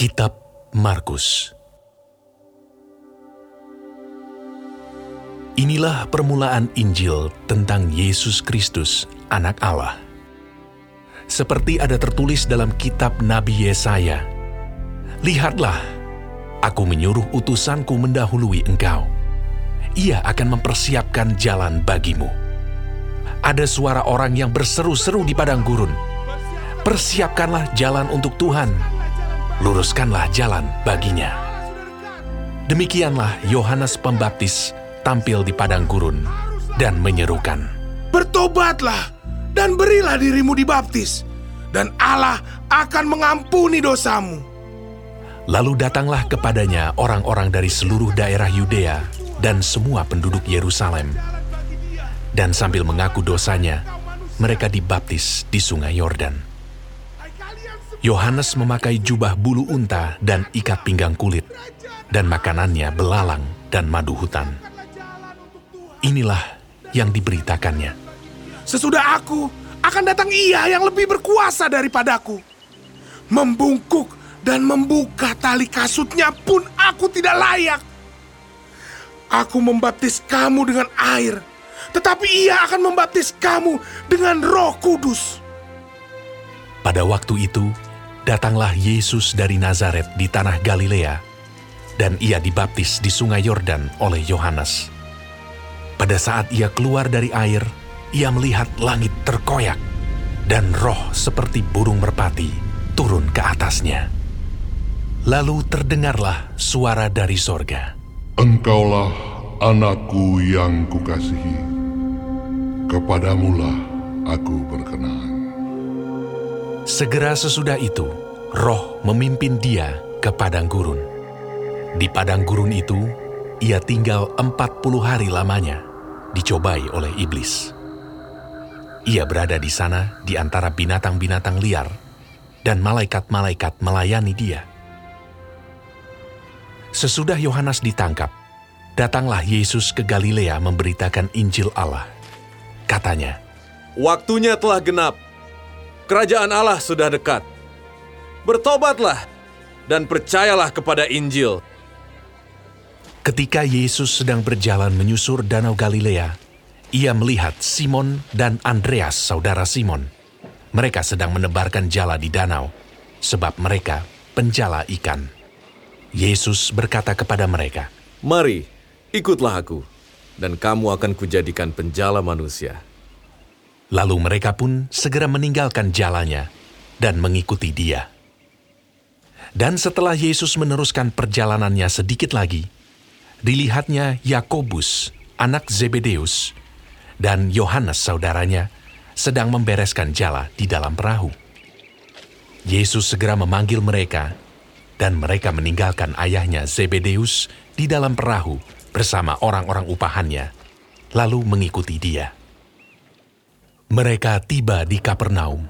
Kitab Markus Inilah permulaan Injil tentang Yesus Kristus, Anak Allah. Seperti ada tertulis dalam kitab Nabi Yesaya, Lihatlah, aku menyuruh utusanku mendahului engkau. Ia akan mempersiapkan jalan bagimu. Ada suara orang yang berseru-seru di padang gurun. Persiapkanlah jalan untuk Tuhan, luruskanlah jalan baginya. Demikianlah Yohanes Pembaptis tampil di padang gurun dan menyerukan, Bertobatlah dan berilah dirimu dibaptis, dan Allah akan mengampuni dosamu. Lalu datanglah kepadanya orang-orang dari seluruh daerah Yudea dan semua penduduk Yerusalem. Dan sambil mengaku dosanya, mereka dibaptis di sungai Yordan. Yohanes memakai jubah bulu unta dan ikat pinggang kulit, dan makanannya belalang dan madu hutan. Inilah yang diberitakannya. Sesudah aku, akan datang ia yang lebih berkuasa daripadaku. Membungkuk dan membuka tali kasutnya pun aku tidak layak. Aku membaptis kamu dengan air, tetapi ia akan membaptis kamu dengan roh kudus. Pada waktu itu, datanglah Yesus dari Nazaret di tanah Galilea, dan ia dibaptis di sungai Yordan oleh Yohanes. Pada saat ia keluar dari air, ia melihat langit terkoyak, dan roh seperti burung merpati turun ke atasnya. Lalu terdengarlah suara dari sorga. Engkaulah anakku yang kukasihi. Kepadamulah aku berkenan. Segera sesudah itu, roh memimpin dia ke padang gurun. Di padang gurun itu, ia tinggal empat puluh hari lamanya, dicobai oleh iblis. Ia berada di sana di antara binatang-binatang liar, dan malaikat-malaikat melayani dia. Sesudah Yohanes ditangkap, datanglah Yesus ke Galilea memberitakan Injil Allah. Katanya, Waktunya telah genap. Kerajaan Allah sudah dekat. Bertobatlah dan percayalah kepada Injil. Ketika Yesus sedang berjalan menyusur Danau Galilea, ia melihat Simon dan Andreas, saudara Simon. Mereka sedang menebarkan jala di danau, sebab mereka penjala ikan. Yesus berkata kepada mereka, Mari, ikutlah aku, dan kamu akan kujadikan penjala manusia. Lalu mereka pun segera meninggalkan jalannya dan mengikuti dia. Dan setelah Yesus meneruskan perjalanannya sedikit lagi, dilihatnya Yakobus, anak Zebedeus, dan Yohanes saudaranya sedang membereskan jala di dalam perahu. Yesus segera memanggil mereka, dan mereka meninggalkan ayahnya Zebedeus di dalam perahu bersama orang-orang upahannya, lalu mengikuti dia. Mereka tiba di Kapernaum.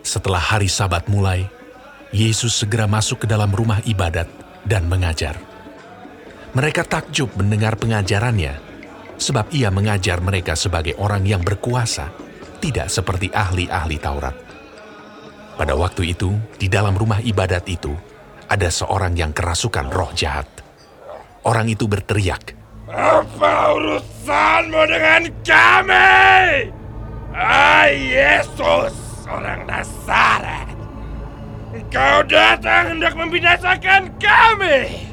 Setelah hari Sabat mulai, Yesus segera masuk ke dalam rumah ibadat dan mengajar. Mereka takjub mendengar pengajarannya, sebab ia mengajar mereka sebagai orang yang berkuasa, tidak seperti ahli-ahli Taurat. Pada waktu itu, di dalam rumah ibadat itu, ada seorang yang kerasukan roh jahat. Orang itu berteriak, Apa urusanmu dengan kami? Yesus, orang Nazaret. Kau datang hendak membinasakan kami.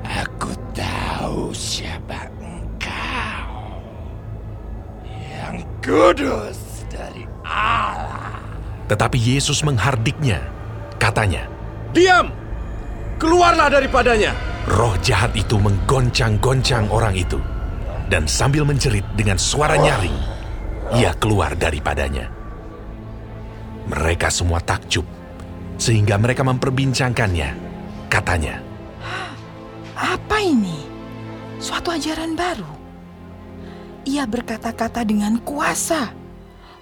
Aku tahu siapa engkau. Yang kudus dari Allah. tetapi Yesus menghardiknya. Katanya, Diam! Keluarlah daripadanya! Roh jahat itu menggoncang-goncang orang itu, dan sambil menjerit dengan suara nyaring, ia keluar daripadanya. Mereka semua takjub, sehingga mereka memperbincangkannya. Katanya, Apa ini? Suatu ajaran baru. Ia berkata-kata dengan kuasa.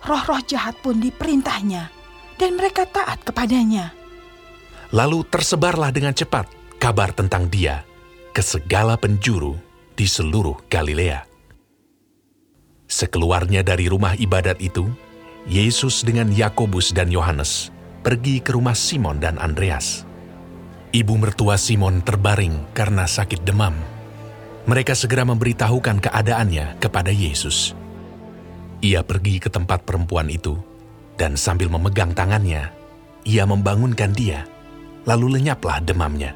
Roh-roh jahat pun diperintahnya, dan mereka taat kepadanya. lalu tersebarlah dengan cepat kabar tentang dia ke segala penjuru di seluruh Galilea. Sekeluarnya dari rumah ibadat itu, Yesus dengan Yakobus dan Yohanes pergi ke rumah Simon dan Andreas. Ibu mertua Simon terbaring karena sakit demam. Mereka segera memberitahukan keadaannya kepada Yesus. Ia pergi ke tempat perempuan itu, dan sambil memegang tangannya, ia membangunkan dia, lalu lenyaplah demamnya.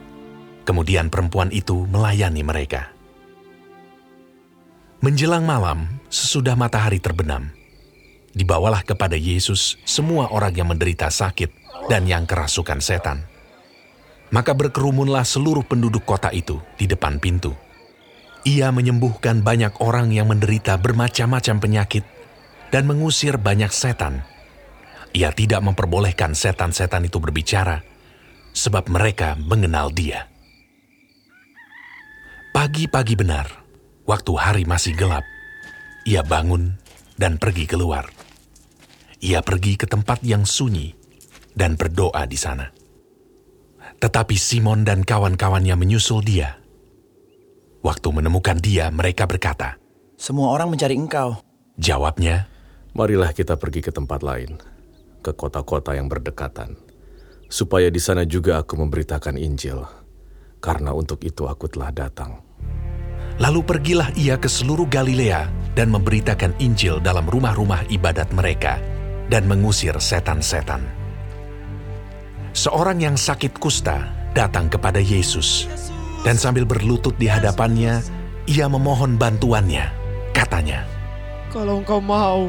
Kemudian perempuan itu melayani mereka. Menjelang malam, sesudah matahari terbenam, dibawalah kepada Yesus semua orang yang menderita sakit dan yang kerasukan setan. Maka berkerumunlah seluruh penduduk kota itu di depan pintu. Ia menyembuhkan banyak orang yang menderita bermacam-macam penyakit dan mengusir banyak setan. Ia tidak memperbolehkan setan-setan itu berbicara, sebab mereka mengenal dia. Pagi-pagi benar, Waktu hari masih gelap, ia bangun dan pergi keluar. Ia pergi ke tempat yang sunyi dan berdoa di sana. Tetapi Simon dan kawan-kawannya menyusul dia. Waktu menemukan dia, mereka berkata, Semua orang mencari engkau. Jawabnya, Marilah kita pergi ke tempat lain, ke kota-kota yang berdekatan, supaya di sana juga aku memberitakan Injil, karena untuk itu aku telah datang. Lalu pergilah ia ke seluruh Galilea dan memberitakan Injil dalam rumah-rumah ibadat mereka dan mengusir setan-setan. Seorang yang sakit kusta datang kepada Yesus dan sambil berlutut di hadapannya, ia memohon bantuannya. Katanya, Kalau engkau mau,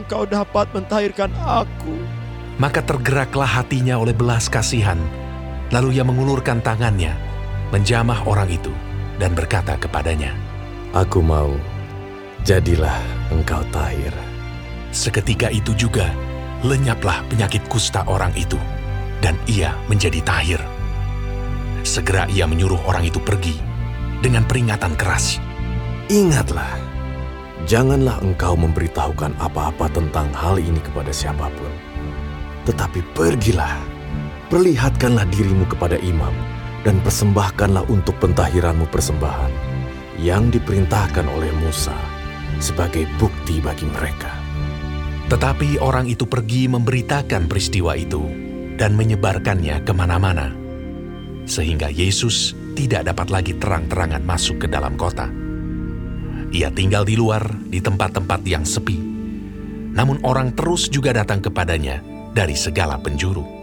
engkau dapat mentahirkan aku. Maka tergeraklah hatinya oleh belas kasihan, lalu ia mengulurkan tangannya, menjamah orang itu, dan berkata kepadanya, Aku mau, jadilah engkau tahir. Seketika itu juga, lenyaplah penyakit kusta orang itu, dan ia menjadi tahir. Segera ia menyuruh orang itu pergi dengan peringatan keras. Ingatlah, janganlah engkau memberitahukan apa-apa tentang hal ini kepada siapa pun. Tetapi pergilah, perlihatkanlah dirimu kepada imam, dan persembahkanlah untuk pentahiranmu persembahan yang diperintahkan oleh Musa sebagai bukti bagi mereka. Tetapi orang itu pergi memberitakan peristiwa itu dan menyebarkannya ke mana-mana, sehingga Yesus tidak dapat lagi terang-terangan masuk ke dalam kota. Ia tinggal di luar di tempat-tempat yang sepi, namun orang terus juga datang kepadanya dari segala penjuru.